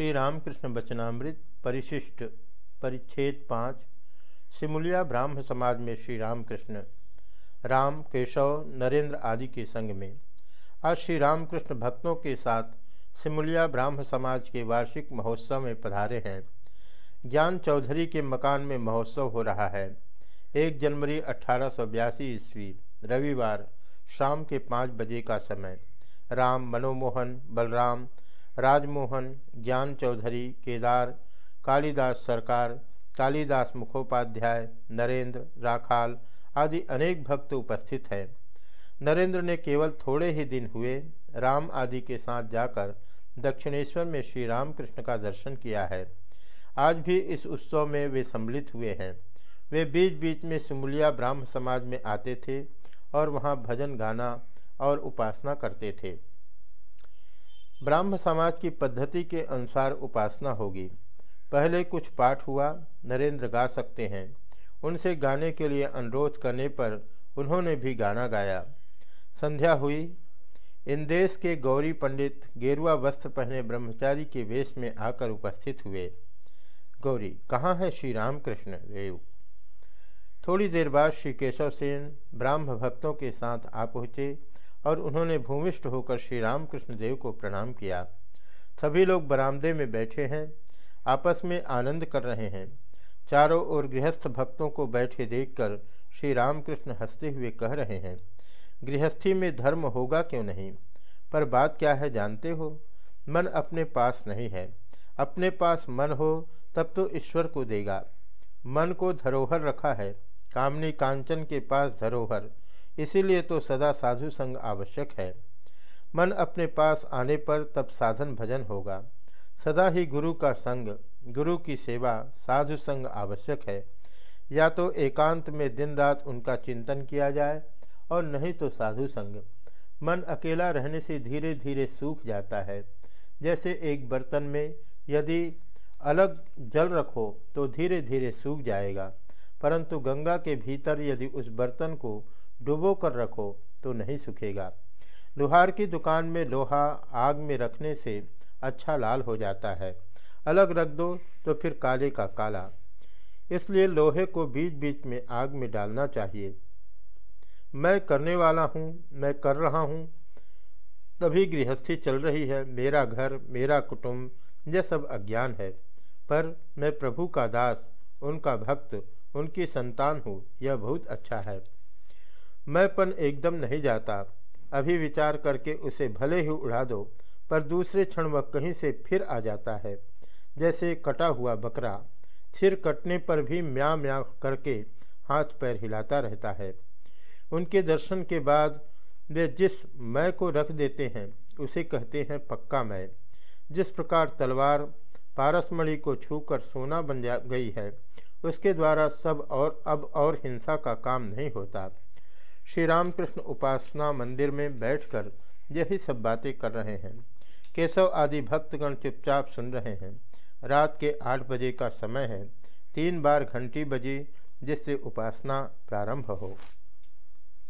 श्री रामकृष्ण वचनामृत, परिशिष्ट, परिच्छेद पाँच, सिमुलिया ब्राह्म समाज में श्री रामकृष्ण राम, केशव, नरेंद्र आदि के संग में। आज श्री रामकृष्ण भक्तों के साथ सिमुलिया ब्राह्म समाज के वार्षिक महोत्सव में पधारे हैं। ज्ञान चौधरी के मकान में महोत्सव हो रहा है। एक जनवरी अठारह सौ बयासी ईस्वी, रविवार, शाम के पाँच बजे का समय। राम, मनोमोहन, बलराम राजमोहन, ज्ञान चौधरी, केदार, कालिदास सरकार, कालिदास मुखोपाध्याय, नरेंद्र, राखाल आदि अनेक भक्त उपस्थित हैं। नरेंद्र ने केवल थोड़े ही दिन हुए, राम आदि के साथ जाकर दक्षिणेश्वर में श्री रामकृष्ण का दर्शन किया है। आज भी इस उत्सव में वे सम्मिलित हुए हैं। वे बीच बीच में सिमुलिया ब्राह्म समाज में आते थे और वहाँ भजन गाना और उपासना करते थे। ब्राह्म समाज की पद्धति के अनुसार उपासना होगी। पहले कुछ पाठ हुआ, नरेंद्र गा सकते हैं। उनसे गाने के लिए अनुरोध करने पर उन्होंने भी गाना गाया। संध्या हुई। इन देश के गौरी पंडित गेरुआ वस्त्र पहने ब्रह्मचारी के वेश में आकर उपस्थित हुए। गौरी, कहाँ है श्री राम कृष्ण देव थोड़ी देर बाद श्री केशव सेन ब्राह्म भक्तों के साथ आ पहुँचे। और उन्होंने भूमिष्ठ होकर श्री रामकृष्ण देव को प्रणाम किया। सभी लोग बरामदे में बैठे हैं, आपस में आनंद कर रहे हैं। चारों ओर गृहस्थ भक्तों को बैठे देखकर श्री रामकृष्ण हँसते हुए कह रहे हैं, गृहस्थी में धर्म होगा क्यों नहीं? पर बात क्या है जानते हो? मन अपने पास नहीं है। अपने पास मन हो, तब तो ईश्वर को देगा। मन को धरोहर रखा है। कामनी कांचन के पास धरोहर। इसीलिए तो सदा साधु संग आवश्यक है। मन अपने पास आने पर तब साधन भजन होगा। सदा ही गुरु का संग, गुरु की सेवा साधु संग आवश्यक है। या तो एकांत में दिन रात उनका चिंतन किया जाए और नहीं तो साधु संग। मन अकेला रहने से धीरे धीरे सूख जाता है। जैसे एक बर्तन में यदि अलग जल रखो तो धीरे धीरे सूख जाएगा। परंतु गंगा के भीतर यदि उस बर्तन को डुबो कर रखो तो नहीं सूखेगा। लोहार की दुकान में लोहा आग में रखने से अच्छा लाल हो जाता है। अलग रख दो तो फिर काले का काला। इसलिए लोहे को बीच बीच में आग में डालना चाहिए। मैं करने वाला हूँ, मैं कर रहा हूँ। तभी गृहस्थी चल रही है, मेरा घर, मेरा कुटुंब, यह सब अज्ञान है। पर मैं प्रभु का दास, उनका भक्त, उनकी संतान हूँ, यह बहुत अच्छा है। मैंपन एकदम नहीं जाता। अभी विचार करके उसे भले ही उड़ा दो, पर दूसरे क्षण वह कहीं से फिर आ जाता है। जैसे कटा हुआ बकरा, सिर कटने पर भी म्या म्या करके हाथ पैर हिलाता रहता है। उनके दर्शन के बाद वे जिस मैं को रख देते हैं, उसे कहते हैं पक्का मैं। जिस प्रकार तलवार पारसमणि को छूकर सोना बन जा गई है, उसके द्वारा सब और, अब और हिंसा का काम नहीं होता। श्री रामकृष्ण उपासना मंदिर में बैठकर यही सब बातें कर रहे हैं। केशव आदि भक्तगण चुपचाप सुन रहे हैं। रात के आठ बजे का समय है। तीन बार घंटी बजी, जिससे उपासना प्रारंभ हो।